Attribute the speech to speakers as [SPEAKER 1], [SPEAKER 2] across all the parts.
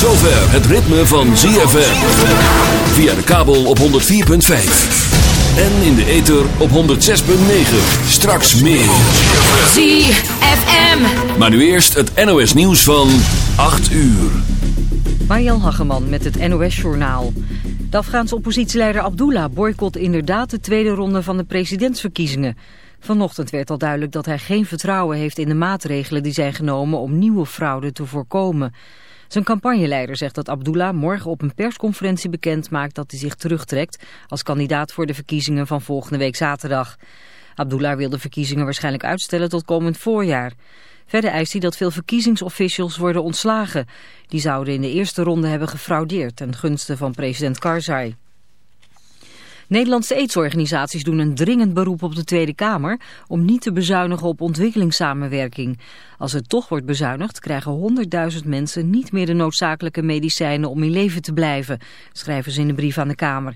[SPEAKER 1] zover het ritme van ZFM. Via de kabel op 104.5. En in de ether op 106.9. Straks meer.
[SPEAKER 2] ZFM.
[SPEAKER 1] Maar nu eerst het NOS nieuws van 8 uur.
[SPEAKER 3] Mariel Hageman met het NOS Journaal. De Afghaanse oppositieleider Abdullah boycott inderdaad de tweede ronde van de presidentsverkiezingen. Vanochtend werd al duidelijk dat hij geen vertrouwen heeft in de maatregelen die zijn genomen om nieuwe fraude te voorkomen. Zijn campagneleider zegt dat Abdullah morgen op een persconferentie bekend maakt dat hij zich terugtrekt als kandidaat voor de verkiezingen van volgende week zaterdag. Abdullah wil de verkiezingen waarschijnlijk uitstellen tot komend voorjaar. Verder eist hij dat veel verkiezingsofficials worden ontslagen. Die zouden in de eerste ronde hebben gefraudeerd ten gunste van president Karzai. Nederlandse aidsorganisaties doen een dringend beroep op de Tweede Kamer om niet te bezuinigen op ontwikkelingssamenwerking. Als er toch wordt bezuinigd, krijgen 100.000 mensen niet meer de noodzakelijke medicijnen om in leven te blijven, schrijven ze in een brief aan de Kamer.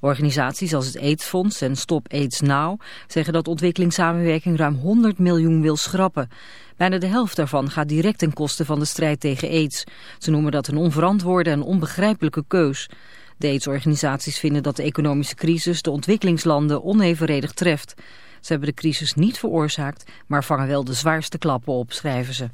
[SPEAKER 3] Organisaties als het AIDS-fonds en Stop AIDS Now zeggen dat ontwikkelingssamenwerking ruim 100 miljoen wil schrappen. Bijna de helft daarvan gaat direct ten koste van de strijd tegen AIDS. Ze noemen dat een onverantwoorde en onbegrijpelijke keus. De AIDS-organisaties vinden dat de economische crisis de ontwikkelingslanden onevenredig treft. Ze hebben de crisis niet veroorzaakt, maar vangen wel de zwaarste klappen op, schrijven ze.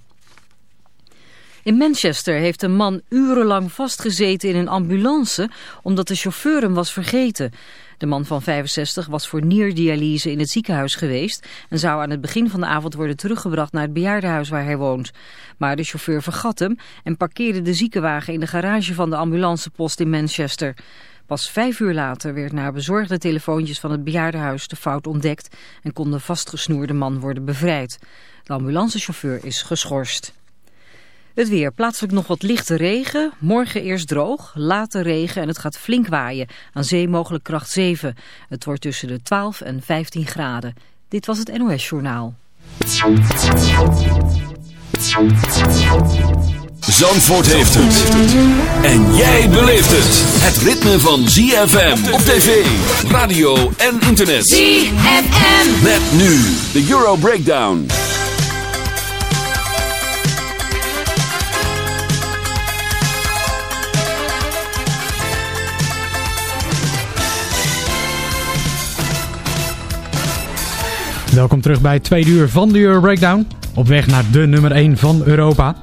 [SPEAKER 3] In Manchester heeft een man urenlang vastgezeten in een ambulance omdat de chauffeur hem was vergeten. De man van 65 was voor nierdialyse in het ziekenhuis geweest en zou aan het begin van de avond worden teruggebracht naar het bejaardenhuis waar hij woont. Maar de chauffeur vergat hem en parkeerde de ziekenwagen in de garage van de ambulancepost in Manchester. Pas vijf uur later werd na bezorgde telefoontjes van het bejaardenhuis de fout ontdekt en kon de vastgesnoerde man worden bevrijd. De ambulancechauffeur is geschorst. Het weer. Plaatselijk nog wat lichte regen. Morgen eerst droog, later regen en het gaat flink waaien. Aan zee mogelijk kracht 7. Het wordt tussen de 12 en 15 graden. Dit was het NOS Journaal.
[SPEAKER 1] Zandvoort heeft het. En jij beleeft het. Het ritme van ZFM op tv, radio en internet.
[SPEAKER 2] ZFM.
[SPEAKER 1] Met nu de Euro Breakdown.
[SPEAKER 4] Welkom terug bij het tweede uur van de Euro Breakdown. Op weg naar de nummer 1 van Europa.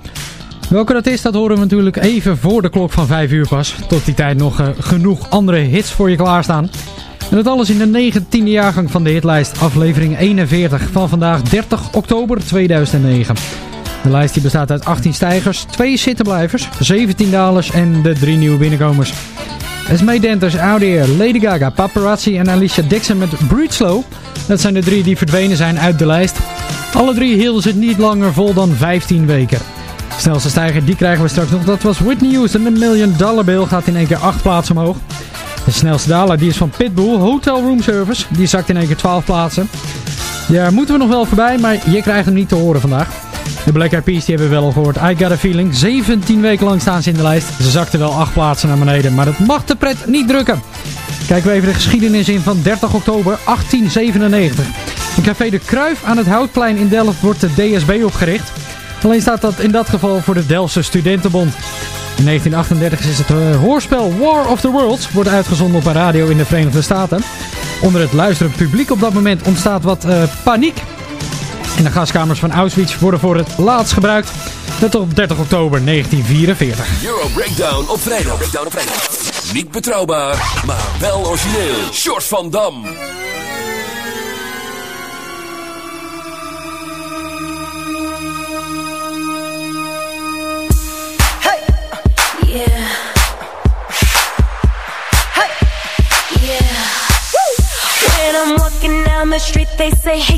[SPEAKER 4] Welke dat is, dat horen we natuurlijk even voor de klok van 5 uur pas. Tot die tijd nog uh, genoeg andere hits voor je klaarstaan. En dat alles in de 19e jaargang van de hitlijst, aflevering 41 van vandaag 30 oktober 2009. De lijst die bestaat uit 18 stijgers, 2 zittenblijvers, 17 dalers en de 3 nieuwe binnenkomers. Esme Denters, Audier, Lady Gaga, Paparazzi en Alicia Dixon met Breed. Dat zijn de drie die verdwenen zijn uit de lijst. Alle drie hielden ze niet langer vol dan 15 weken. De snelste stijger, die krijgen we straks nog. Dat was Whitney Houston met Million Dollar Bill. Gaat in één keer 8 plaatsen omhoog. De snelste daler, die is van Pitbull. Hotel Room Service. Die zakt in één keer 12 plaatsen. Daar moeten we nog wel voorbij, maar je krijgt hem niet te horen vandaag. De Black Eyed Peas die hebben we wel al gehoord. I Got A Feeling. 17 weken lang staan ze in de lijst. Ze zakten wel 8 plaatsen naar beneden, maar dat mag de pret niet drukken. Kijken we even de geschiedenis in van 30 oktober 1897. In café De Kruif aan het Houtplein in Delft wordt de DSB opgericht. Alleen staat dat in dat geval voor de Delftse Studentenbond. In 1938 is het uh, hoorspel War of the Worlds wordt uitgezonden op radio in de Verenigde Staten. Onder het luisterend publiek op dat moment ontstaat wat uh, paniek. En de gaskamers van Auschwitz worden voor het laatst gebruikt. Dat op 30 oktober 1944.
[SPEAKER 1] Euro Breakdown op vrijdag. Breakdown op vrijdag. Niet betrouwbaar, maar wel origineel. Short van Dam.
[SPEAKER 5] Hey, yeah. Hey, yeah. When I'm walking down the street, they say, Hey,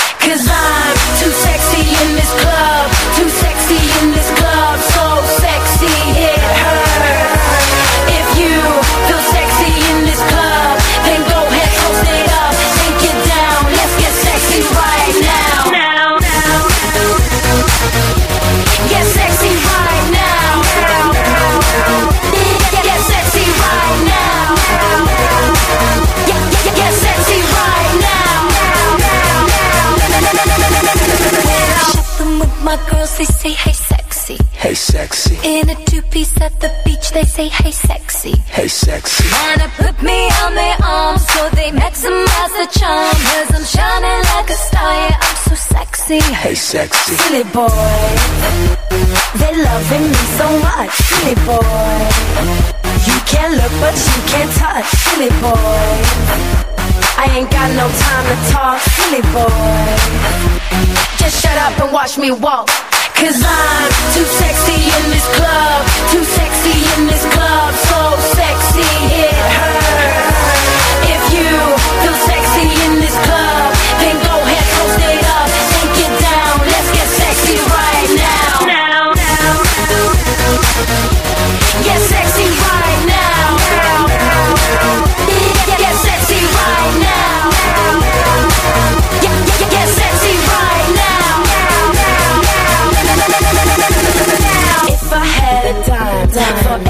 [SPEAKER 5] Cause I'm too sexy in this club, too sexy in this club, so sexy. If you
[SPEAKER 2] feel
[SPEAKER 5] sexy in this club, they say, hey, sexy. Hey, sexy. In a two piece
[SPEAKER 2] at the beach, they say, hey, sexy.
[SPEAKER 5] Hey, sexy.
[SPEAKER 2] And I put me on their arms so they maximize the charm. Cause I'm shining like a star, yeah, I'm so sexy.
[SPEAKER 5] Hey, sexy.
[SPEAKER 2] Silly boy. They're loving me so much. Silly boy. You can't look, but you can't touch. Silly boy. I ain't got no time to talk. Silly boy. Just shut up and watch me walk. Cause I'm too sexy in this club, too sexy in this club, so sexy it hurts. If you feel sexy in this club.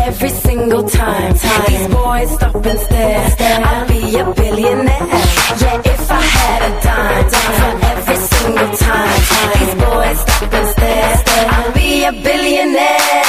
[SPEAKER 2] every single time. time. These boys stop and stare. stare. I'd be a billionaire. Yeah, if I had a dime, dime for every single time. time. These boys stop and stare. stare. I'd be a billionaire.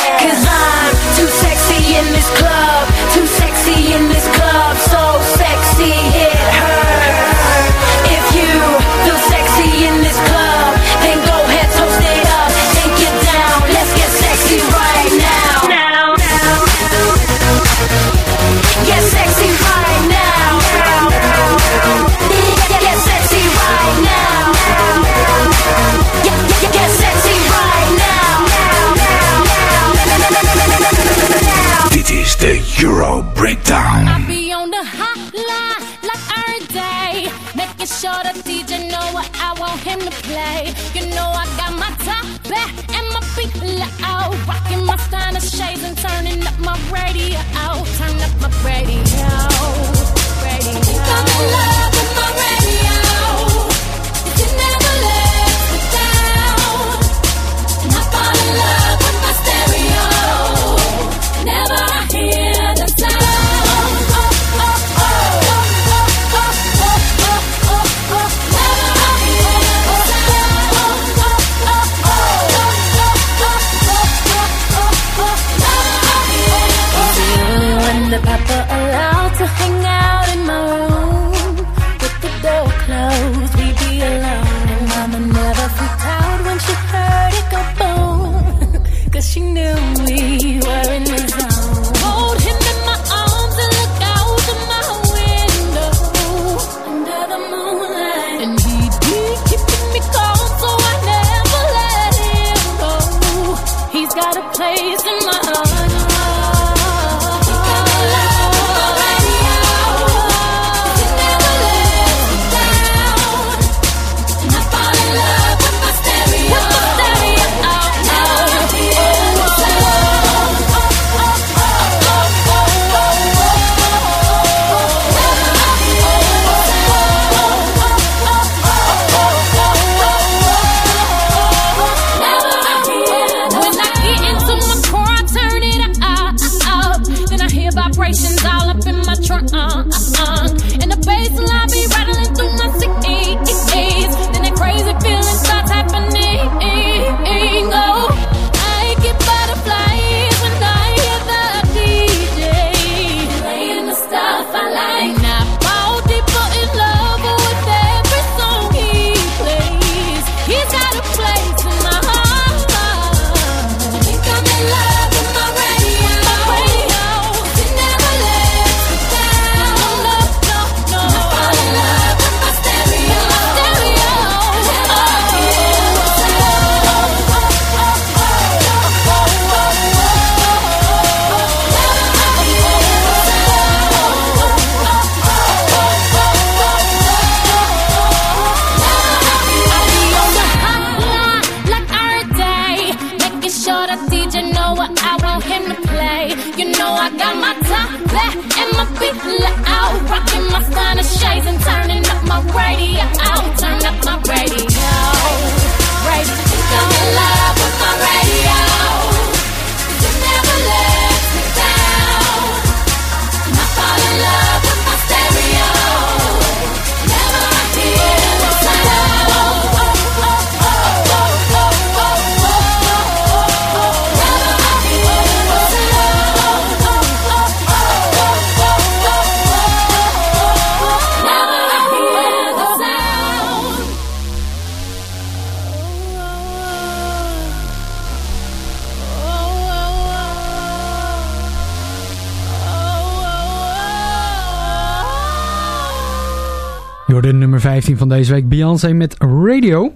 [SPEAKER 4] Van deze week Beyoncé met Radio.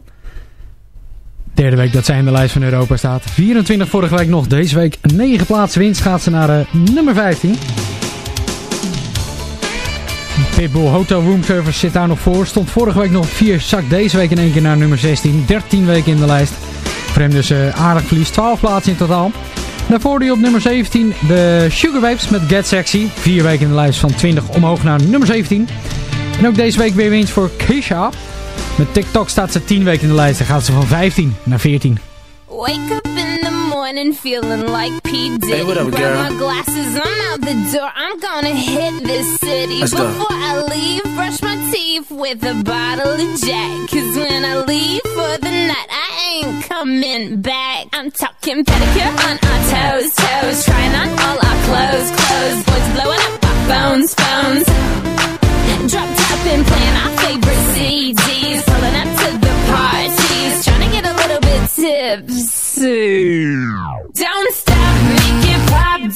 [SPEAKER 4] Derde week dat zij in de lijst van Europa staat. 24 vorige week nog, deze week 9 plaatsen winst gaat ze naar uh, nummer 15. Pitbull Hotel Room Service zit daar nog voor. Stond vorige week nog 4, zak deze week in één keer naar nummer 16. 13 weken in de lijst. Hem dus uh, aardig verlies, 12 plaatsen in totaal. Daarvoor die op nummer 17 de Sugar Babes met Get Sexy. Vier weken in de lijst van 20 omhoog naar nummer 17. En ook deze week weer winst voor Keisha. Met TikTok staat ze 10 weken in de lijst. Dan gaat ze van 15 naar 14.
[SPEAKER 2] Wake up in the morning feeling like P. Diddy.
[SPEAKER 6] Hey, what up,
[SPEAKER 2] Grab
[SPEAKER 6] girl?
[SPEAKER 2] my glasses, I'm out the door. I'm gonna hit this city.
[SPEAKER 6] Let's go.
[SPEAKER 2] Before I leave, brush my teeth with a bottle of Jack. Cause when I leave for the night, I ain't coming back. I'm talking pedicure on our toes, toes. Trying on all our clothes, clothes. Boys blowing up our phones, phones. Drop top and playing our favorite CDs. Pulling up to the parties. Trying to get a little bit tipsy. Don't stop, make it pop.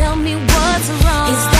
[SPEAKER 7] Tell me what's wrong.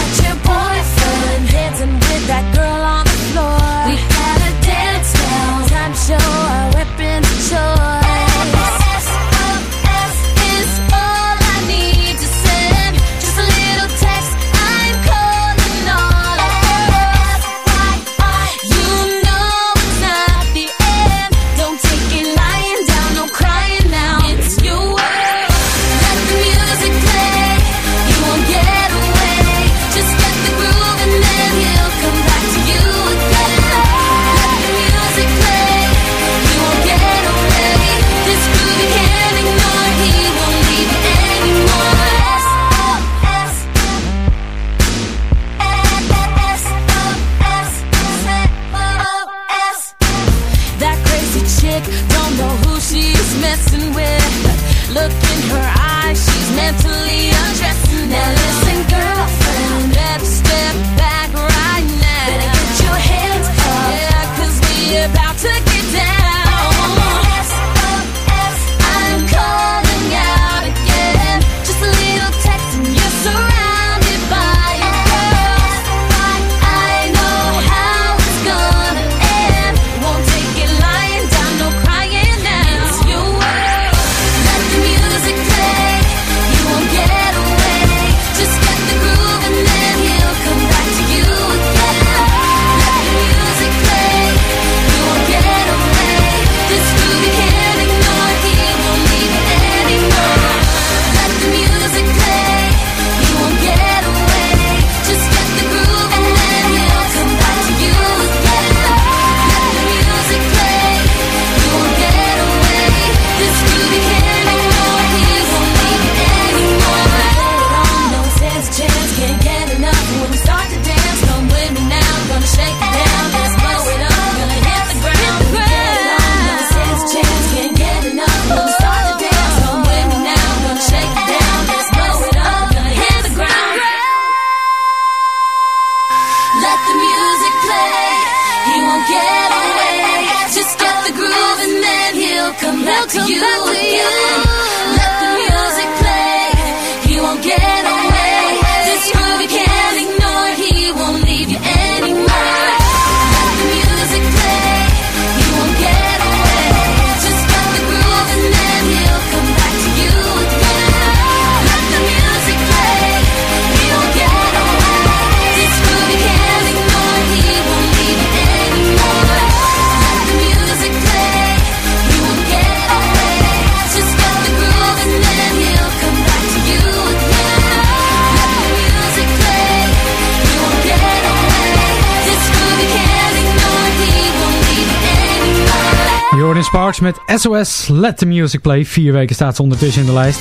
[SPEAKER 4] Met SOS Let the Music Play. Vier weken staat ze ondertussen in de lijst.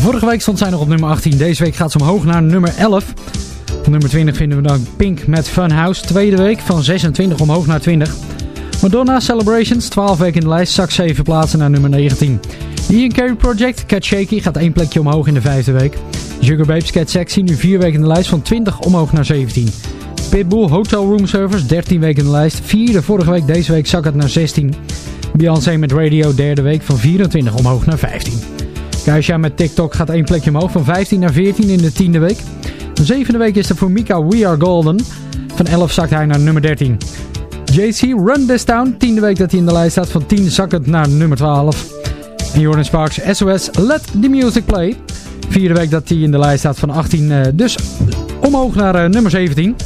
[SPEAKER 4] Vorige week stond zij nog op nummer 18. Deze week gaat ze omhoog naar nummer 11. Op nummer 20 vinden we dan Pink met Funhouse. Tweede week van 26 omhoog naar 20. Madonna Celebrations, 12 weken in de lijst, zak 7 plaatsen naar nummer 19. Ian Carey Project, Cat Shaky, gaat één plekje omhoog in de vijfde week. Sugar Babes, Cat Sexy, nu 4 weken in de lijst, van 20 omhoog naar 17. Pitbull, Hotel Room Service, 13 weken in de lijst. Vierde vorige week, deze week zak het naar 16. Beyoncé met Radio, derde week, van 24 omhoog naar 15. Keisha met TikTok gaat één plekje omhoog, van 15 naar 14 in de tiende week. De zevende week is er voor Mika We Are Golden. Van 11 zakt hij naar nummer 13. JC Run This Town, tiende week dat hij in de lijst staat. Van 10 zakt het naar nummer 12. En Jordan Sparks, SOS Let The Music Play. Vierde week dat hij in de lijst staat van 18, uh, dus omhoog naar uh, nummer 17.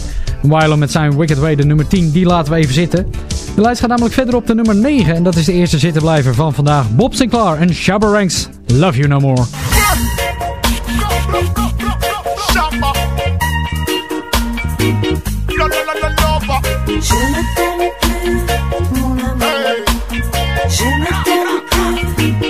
[SPEAKER 4] Wylo met zijn Wicked Way, de nummer 10, die laten we even zitten. De lijst gaat namelijk verder op de nummer 9. En dat is de eerste zittenblijver van vandaag. Bob Sinclair en Shabba Ranks. Love You No More.
[SPEAKER 5] Je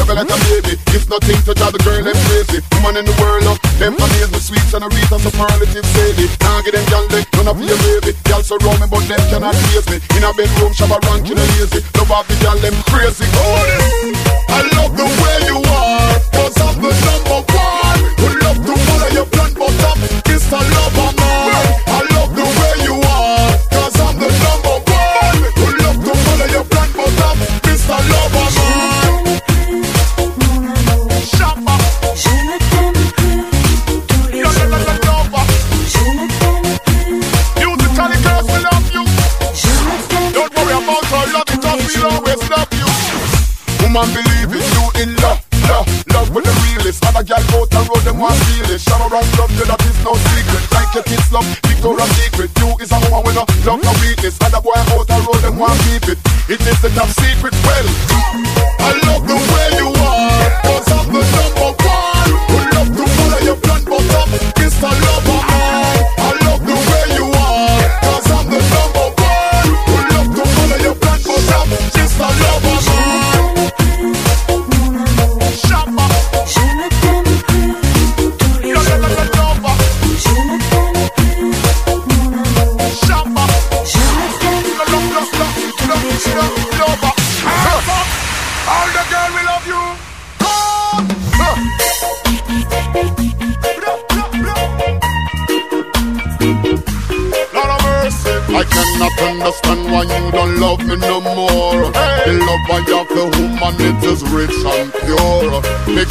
[SPEAKER 6] Love like a baby. It's nothing to drive the girl them crazy. Woman in the world, love them amaze me sweets and a wreath and superlative sadie. Now get them gal leg, none of your baby. Gal surround me, but them cannot face me. In a bedroom, shabba rank in a lazy. Love off the gal them crazy. Oh, I love the way you are, Woman, believe it, you in love, love, love with the realest. Other gal out the road, them want feel it. Shower around love, you that is no secret. Like your kids love, Victoria's Secret. You is a woman with no love, no weakness. Other boy out the road, them want keep it. It is the top secret. Well,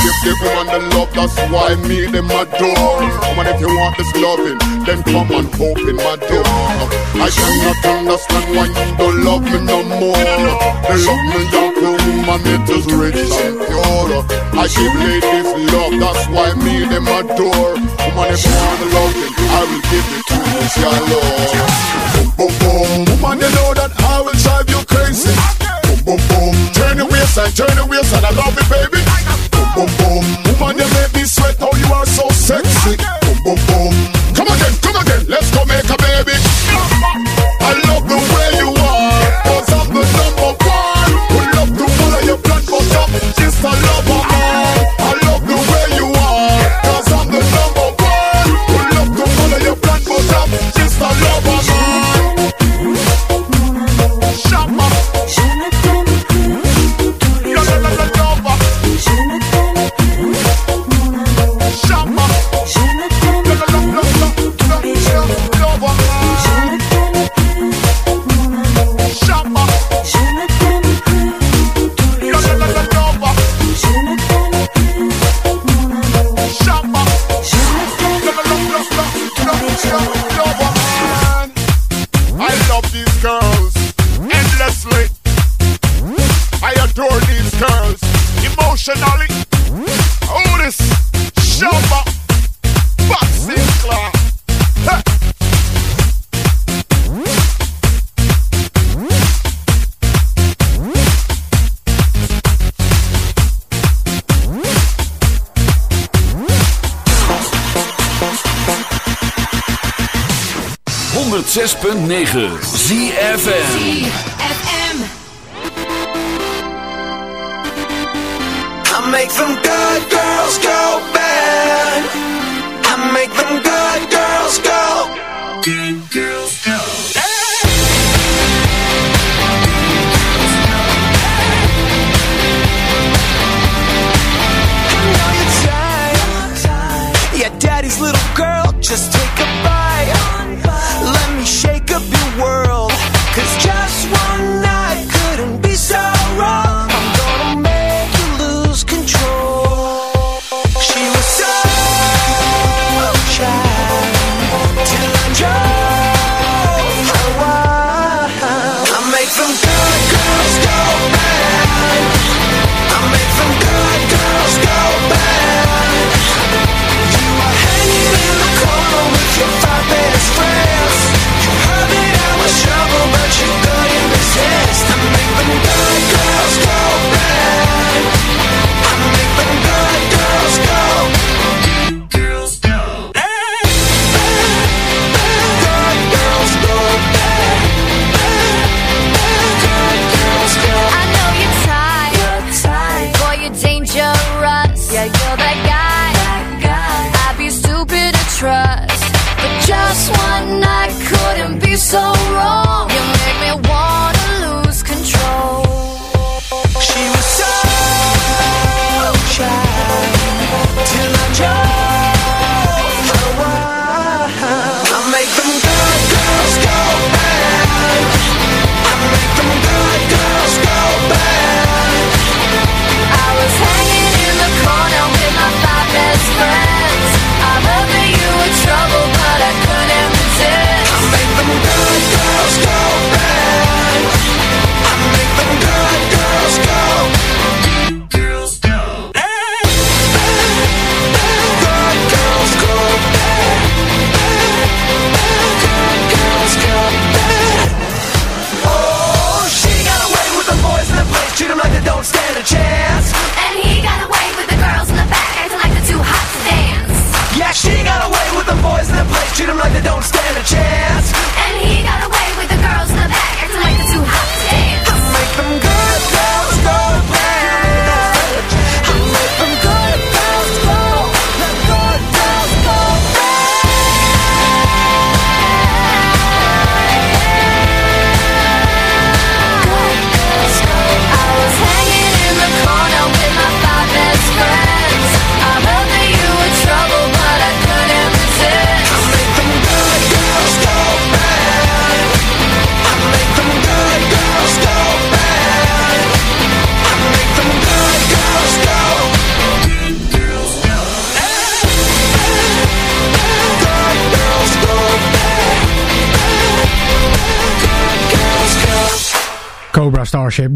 [SPEAKER 6] give the woman the love, that's why me them adore. Woman, if you want this loving, then come and open my door. I cannot understand why you don't love me no more. The love me have for woman, it is rich and pure. I give ladies love, that's why me them adore. Woman, if you want the loving, I will give it to you, your love. Boom, boom, boom. Woman, you know that I will drive you crazy. Boom, boom, boom. Turn your waistline, turn your waistline. I love it, baby. Boom, boom. Woman, you make me sweat. Oh, you are so sexy.
[SPEAKER 1] 9.
[SPEAKER 8] 106.9 ZFN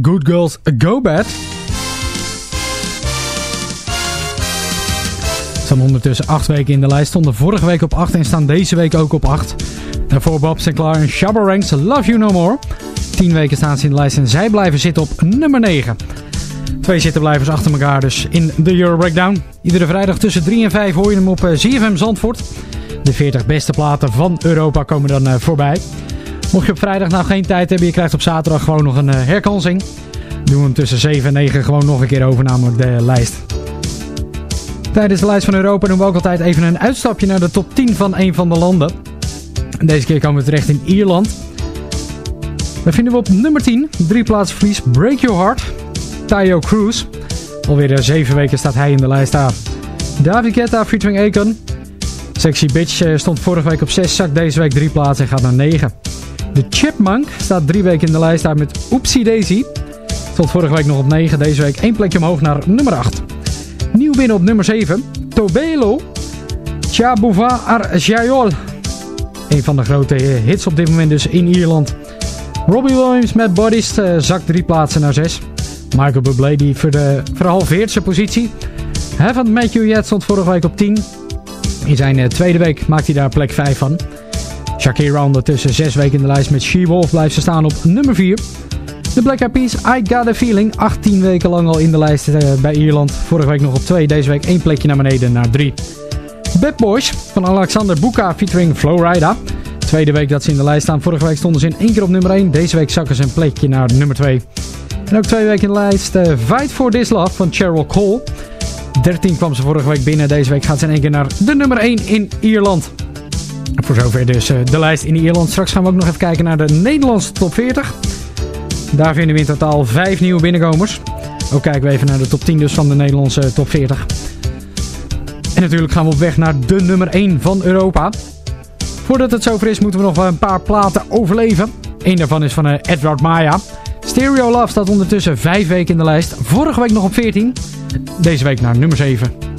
[SPEAKER 8] Good Girls Go Bad. Staan ondertussen acht weken in de lijst. Stonden vorige week op 8 en staan deze week ook op 8. Daarvoor Bob Sinclair en Shabba Ranks Love You No More. 10 weken staan ze in de lijst en zij blijven zitten op nummer 9. Twee zittenblijvers achter elkaar dus in de Euro Breakdown. Iedere vrijdag tussen 3 en 5 hoor je hem op eh, ZFM Zandvoort. De 40 beste platen van Europa komen dan eh, voorbij. Mocht je op vrijdag nou geen tijd hebben, je krijgt op zaterdag gewoon nog een eh, herkansing. Doen we hem tussen 7 en 9 gewoon nog een keer over, namelijk de lijst. Tijdens de lijst van Europa doen we ook altijd even een uitstapje naar de top 10 van een van de landen. En Deze keer komen we terecht in Ierland. Daar vinden we op nummer 10, drie plaatsen verlies, Break Your Heart, Tayo Cruz. Alweer eh, zeven weken staat hij in de lijst daar. David Guetta featuring Akon. Sexy Bitch eh, stond vorige week op 6, zakt deze week drie plaatsen en gaat naar 9. De Chipmunk staat drie weken in de lijst daar met Oopsie Daisy. Stond vorige week nog op 9, deze week één plekje omhoog naar nummer 8. Nieuw binnen op nummer 7, Tobelo. Chabouva Arjayol. Een van de grote eh, hits op dit moment dus in Ierland. Robbie Williams met Bodies eh, zakt drie plaatsen naar 6.
[SPEAKER 4] Michael Bublé die ver, de, verhalveert zijn positie. Haven't Met You Yet stond vorige week op 10. In zijn eh, tweede week maakt hij daar plek 5 van. Shakira ondertussen 6 weken in de lijst met She-Wolf blijft ze staan op nummer 4. De Black Eyed Peas, I Got A Feeling, 18 weken lang al in de lijst eh, bij Ierland. Vorige week nog op 2, deze week één plekje naar beneden naar 3. Bad Boys van Alexander Buka featuring Flowrider. Tweede week dat ze in de lijst staan. Vorige week stonden ze in één keer op nummer 1. Deze week zakken ze een plekje naar nummer 2. En ook twee weken in de lijst eh, Fight For This Love van Cheryl Cole. 13 kwam ze vorige week binnen. Deze week gaat ze in één keer naar de nummer 1 in Ierland. Voor zover dus eh, de lijst in Ierland. Straks gaan we ook nog even kijken naar de Nederlandse top 40. Daar vinden we in totaal 5 nieuwe binnenkomers. Ook kijken we even naar de top 10 dus van de Nederlandse top 40. En natuurlijk gaan we op weg naar de nummer 1 van Europa. Voordat het zover is moeten we nog een paar platen overleven. Eén daarvan is van eh, Edward Maya. Stereo Love staat ondertussen 5 weken in de lijst. Vorige week nog op 14. Deze week naar nummer 7.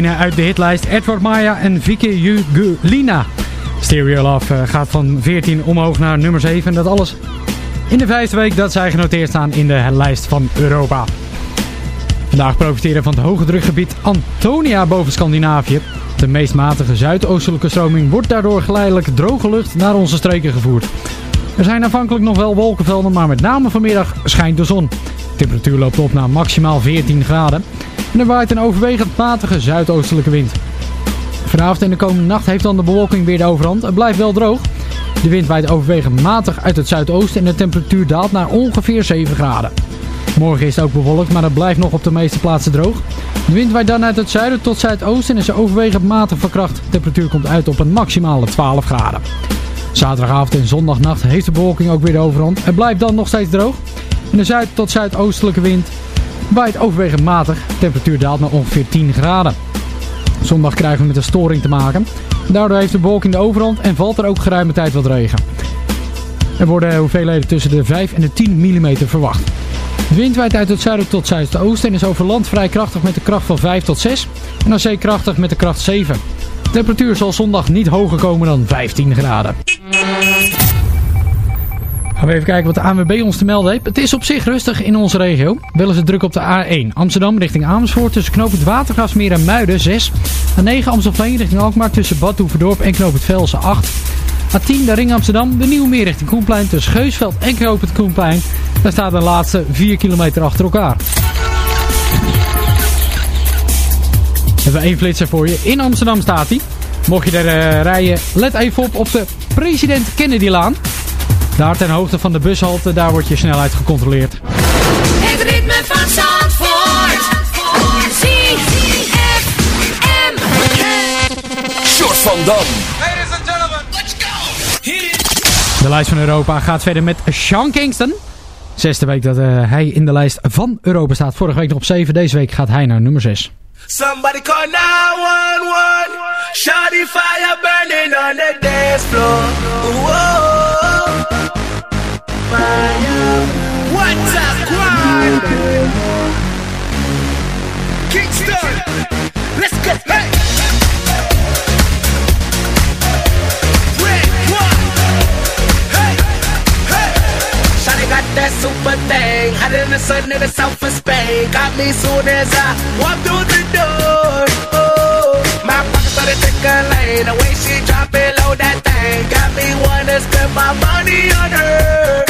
[SPEAKER 4] Onze Roemenen uit de hitlijst Edward Maya en Vicky Jugulina. Stereo Love eh, gaat van 14 omhoog naar nummer 7. En dat alles in de vijfde week dat zij genoteerd staan in de lijst van Europa. Vandaag profiteren van het hoge drukgebied Antonia boven Scandinavië. De meest matige zuidoostelijke stroming wordt daardoor geleidelijk droge lucht naar onze streken gevoerd. Er zijn aanvankelijk nog wel wolkenvelden, maar met name vanmiddag schijnt de zon. De temperatuur loopt op naar maximaal 14 graden. En er waait een overwegend matige zuidoostelijke wind. Vanavond en de komende nacht heeft dan de bewolking weer de overhand. Het blijft wel droog. De wind waait overwegend matig uit het zuidoosten en de temperatuur daalt naar ongeveer 7 graden. Morgen is het ook bewolkt, maar het blijft nog op de meeste plaatsen droog. De wind waait dan uit het zuiden tot zuidoosten en is overwegend matig van kracht. De temperatuur komt uit op een maximale 12 graden. Zaterdagavond en zondagnacht heeft de bewolking ook weer de overhand. Het blijft dan nog steeds droog. En de zuid- tot zuidoostelijke wind waait overwegend matig. De temperatuur daalt naar ongeveer 10 graden. Zondag krijgen we met een storing te maken. Daardoor heeft de bewolking de overhand en valt er ook geruime tijd wat regen. Er worden hoeveelheden tussen de 5 en de 10 mm verwacht. De wind waait uit het zuiden tot zuidoosten en is over land vrij krachtig met de kracht van 5 tot 6 en aan zee krachtig met de kracht 7. De temperatuur zal zondag niet hoger komen dan 15 graden. Gaan we even kijken wat de ANWB ons te melden heeft. Het is op zich rustig in onze regio. Is het druk op de A1 Amsterdam richting Amersfoort tussen knoop het Watergasmeer en Muiden 6. A9 Amstelveen richting Alkmaar tussen Bad Hoeverdorp en knoop het Velsen 8. A10 de Ring Amsterdam, de Nieuwe Meer richting Koenplein tussen Geusveld en knoop het Koenplein. Daar staat de laatste 4 kilometer achter elkaar. We hebben één flitser voor je. In Amsterdam staat hij. Mocht je er eh, rijden, let even op op de President Kennedy-laan. Daar ten hoogte van de bushalte, daar wordt je snelheid gecontroleerd.
[SPEAKER 2] Het ritme van Zandvoort. ZFM.
[SPEAKER 1] Short van Dam.
[SPEAKER 4] De lijst van Europa gaat verder met Sean Kingston. Zesde week dat eh, hij in de lijst van Europa staat. Vorige week nog op 7. Deze week gaat hij naar nummer 6.
[SPEAKER 9] Somebody call 911. Shawty fire burning on the dance floor. Whoa. What's up, grind? Kingston. Let's go. Hey. Red one. Hey. Hey. Shawty got that super thing, hotter than the sun in the south of Spain. Got me soon as I walk through the door. Oh, my pockets started taking lane. The way she drop it low, that thing got me wanna spend my money on her.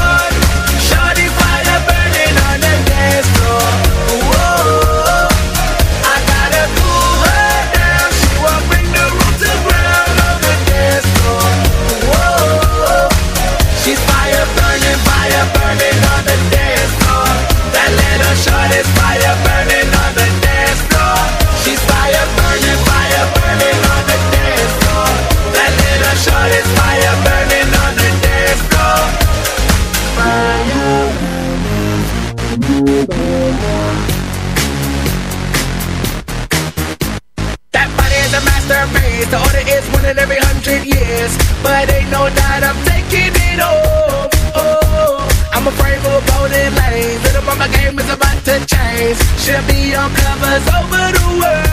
[SPEAKER 9] The order is one in every hundred years. But ain't no doubt I'm taking it home. Oh, I'm afraid of golden lanes. Little mama game is about to change. She'll be on covers over the world.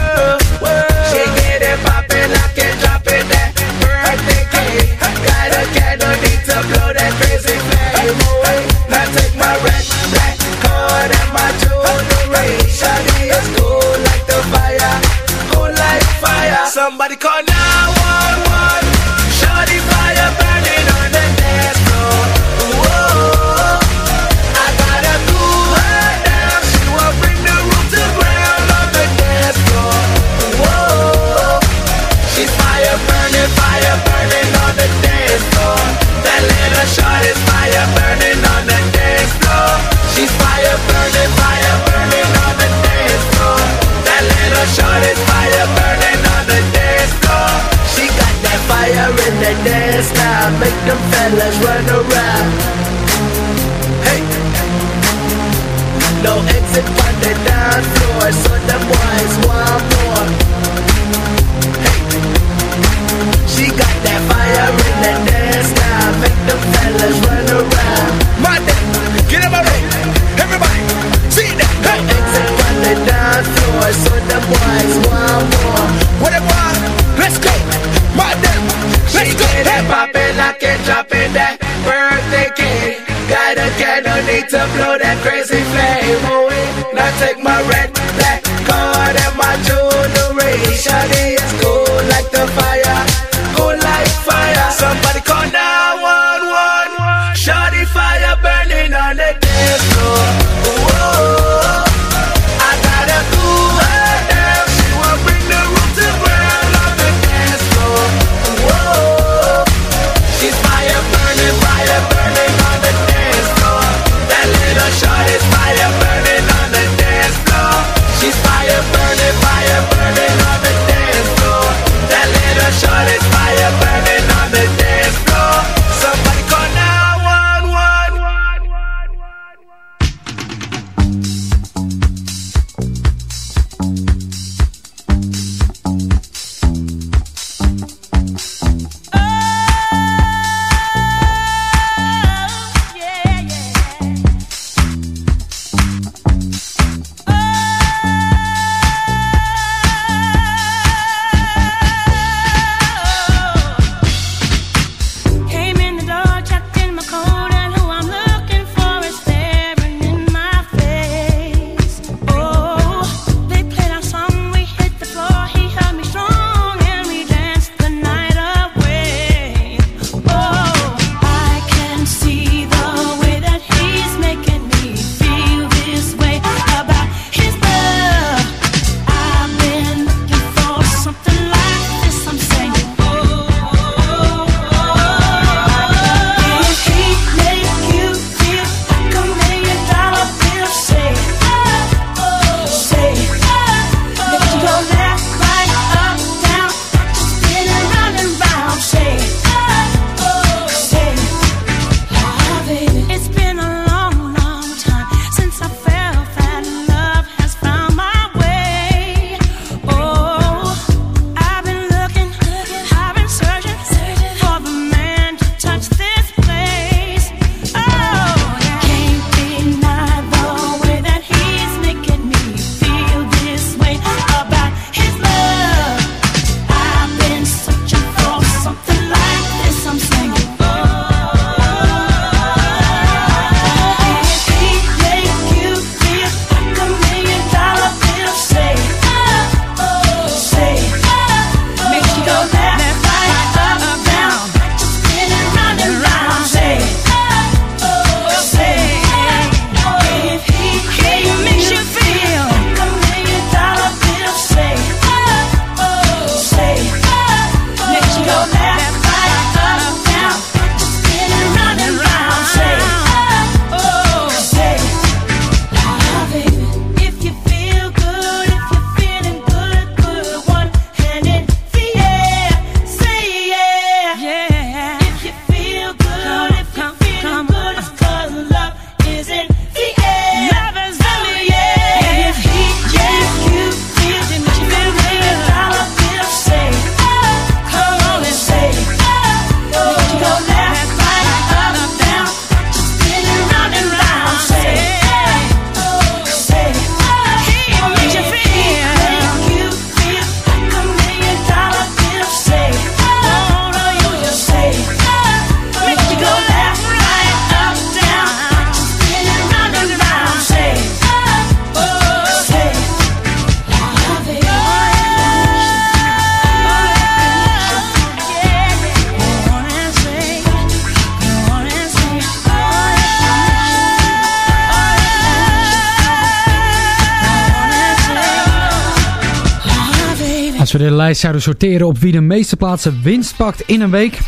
[SPEAKER 4] lijst zouden sorteren op wie de meeste plaatsen winst pakt in een week,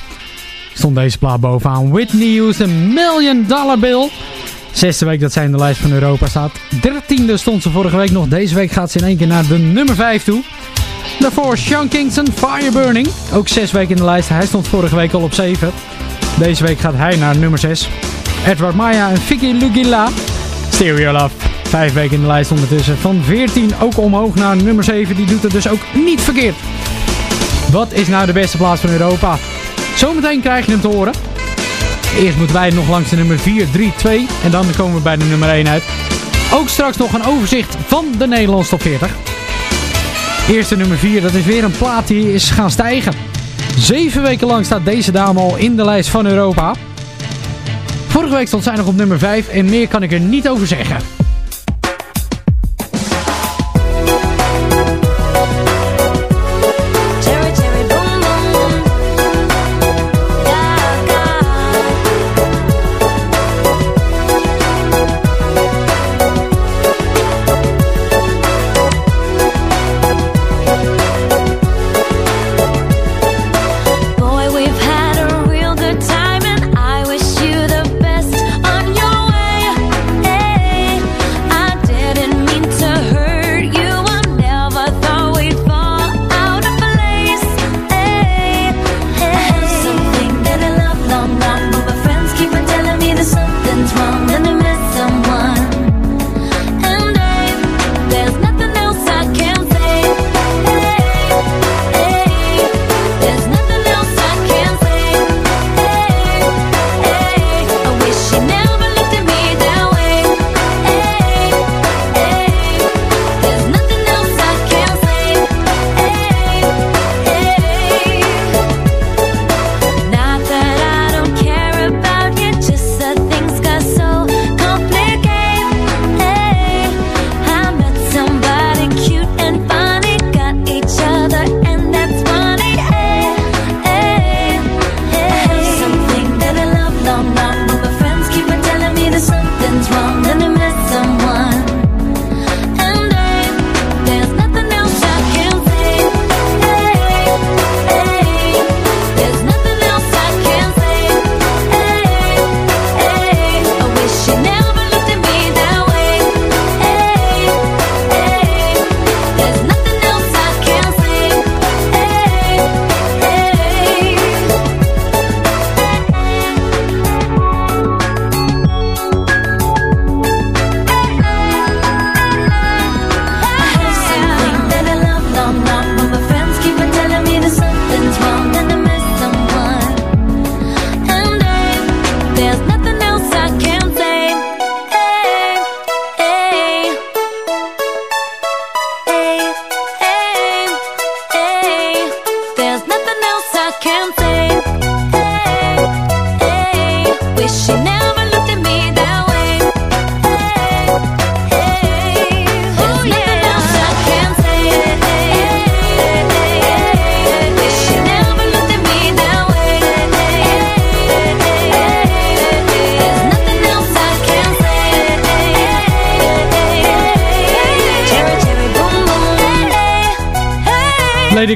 [SPEAKER 4] stond deze plaat bovenaan. Whitney Houston, Million Dollar Bill. Zesde week dat zij in de lijst van Europa staat. Dertiende stond ze vorige week nog. Deze week gaat ze in één keer naar de nummer 5 toe. Daarvoor Sean Kingston, Fireburning. Ook zes weken in de lijst. Hij stond vorige week al op 7. Deze week gaat hij naar nummer 6. Edward Maya en Vicky Lugila. Stereo Love. Vijf weken in de lijst ondertussen. Van 14 ook omhoog naar nummer 7. Die doet het dus ook niet verkeerd. Wat is nou de beste plaats van Europa? Zometeen krijg je hem te horen. Eerst moeten wij nog langs de nummer 4, 3, 2. En dan komen we bij de nummer 1 uit. Ook straks nog een overzicht van de Nederlandse top 40. Eerste nummer 4, dat is weer een plaat die is gaan stijgen. Zeven weken lang staat deze dame al in de lijst van Europa. Vorige week stond zij nog op nummer 5 en meer kan ik er niet over zeggen.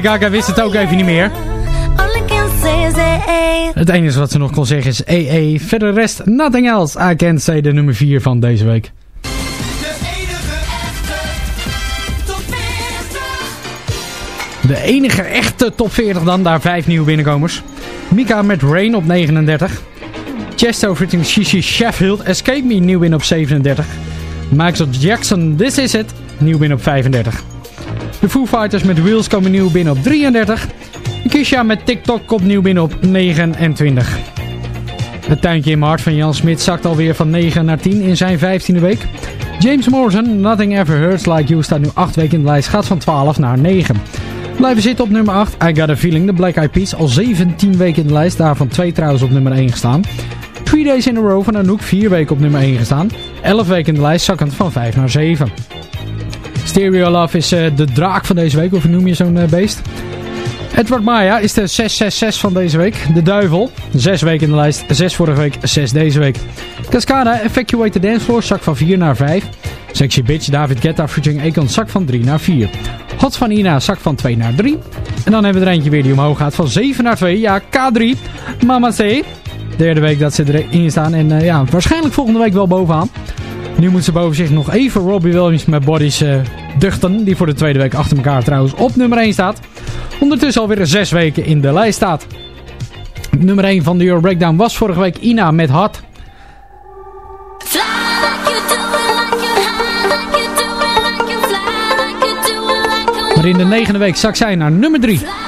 [SPEAKER 7] Gaga
[SPEAKER 4] wist het ook even niet meer.
[SPEAKER 7] can.
[SPEAKER 4] Het enige wat ze nog kon zeggen is EE. Verder de rest, nothing else. I can't say de nummer 4 van deze week. De enige echte top 40 dan, daar vijf nieuwe binnenkomers. Mika met Rain op 39. Chesto featuring Shishi Sheffield, Escape Me nieuw binnen op 37. Michael Jackson, This Is It, nieuw binnen op 35. De Foo Fighters met Wheels komen nieuw binnen op 33. En Kisha met TikTok komt nieuw binnen op 29. Het tuintje in mijn hart van Jan Smit zakt alweer van 9 naar 10 in zijn 15e week. James Morrison, Nothing Ever Hurts Like You, staat nu 8 weken in de lijst, gaat van 12 naar 9. Blijven zitten op nummer 8, I Got A Feeling, de Black Eyed Peas, al 17 weken in de lijst, daarvan 2 trouwens op nummer 1 gestaan. 3 Days in a Row van Anouk, 4 weken op nummer 1 gestaan. 11 weken in de lijst, zakkend van 5 naar 7. Stereo Love is eh, de draak van deze week, of noem je zo'n eh, beest? Edward Maya is de 666 van deze week. De duivel. 6 weken in de lijst. 6 vorige week, 6 deze week. Cascada, Evacuate the Dance Floor, zak van 4 naar 5. Sexy Bitch, David Guetta, featuring Akon, zak van 3 naar 4. Hot van Ina, zak van 2 naar 3. En dan hebben we er eentje weer die omhoog gaat van 7 naar 2. Ja, K3. Mama C. Derde week dat ze erin staan. En uh, ja, waarschijnlijk volgende week wel bovenaan. Nu moet ze boven zich nog even Robbie Williams met Bodies uh, duchten. Die voor de tweede week achter elkaar trouwens op nummer 1 staat. Ondertussen alweer zes weken in de lijst staat. Nummer 1 van de Euro Breakdown was vorige week Ina met
[SPEAKER 7] hart.
[SPEAKER 2] Maar in de negende week zak zij naar nummer 3.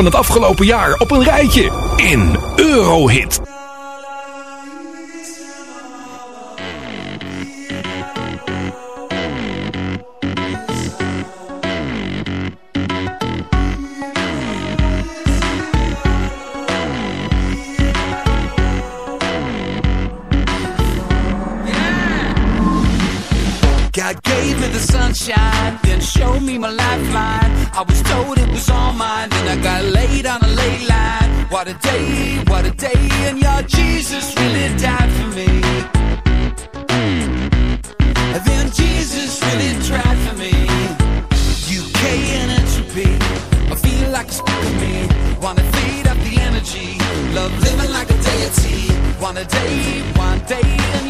[SPEAKER 10] Van het afgelopen jaar op een rijtje in Eurohit.
[SPEAKER 8] God gave me the sunshine, then showed me my lifeline. I was told it was all mine, then I got laid on a ley line. What a day, what a day, and your Jesus really died for me. And then Jesus really tried for me. UK and entropy, I feel like it's of me. Wanna feed up the energy, love living like a deity. One a day, one day,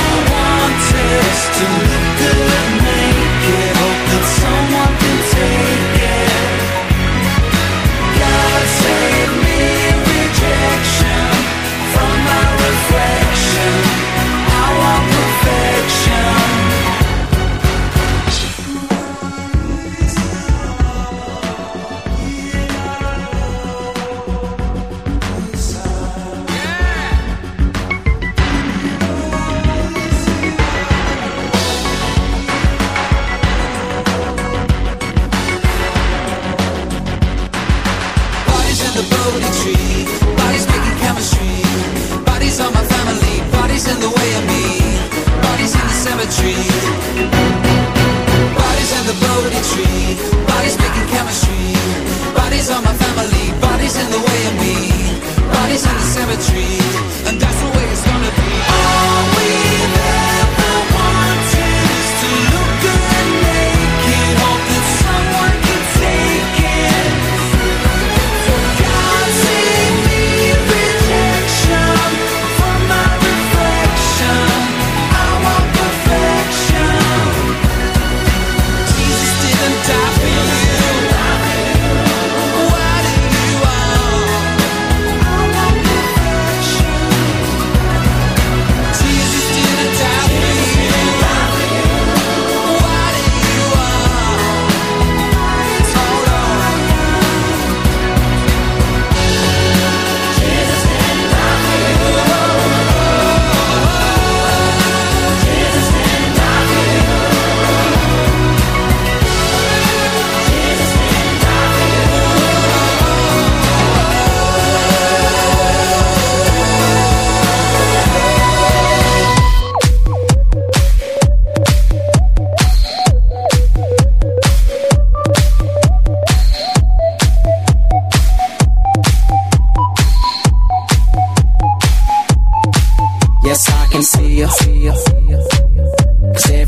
[SPEAKER 8] is to look good naked. Hope that someone can take it.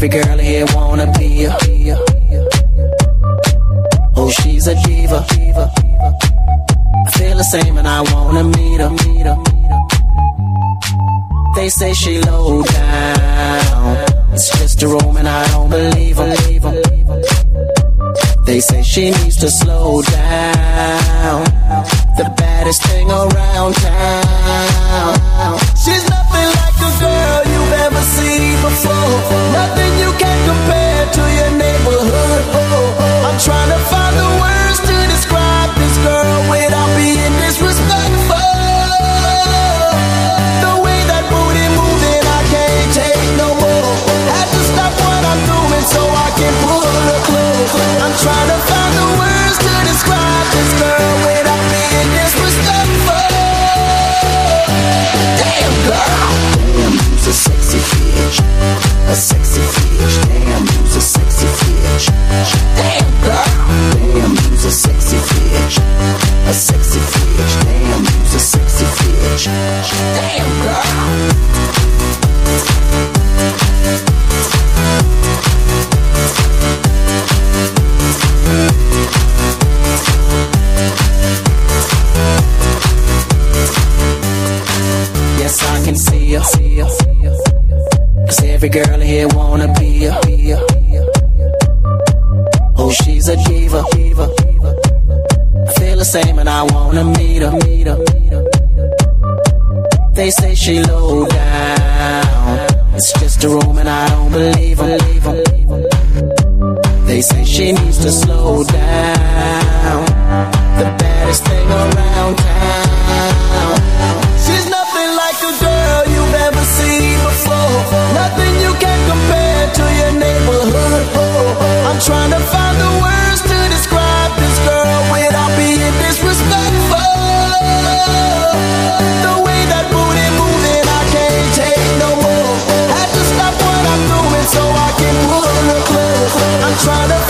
[SPEAKER 8] Every girl here wanna be you. Oh, she's a diva. I feel the same and I wanna meet her. They say she low down. It's just a room and I don't believe her. They say she needs to slow down. Room and I don't believe them. They say she needs to slow down. The baddest thing around. trying to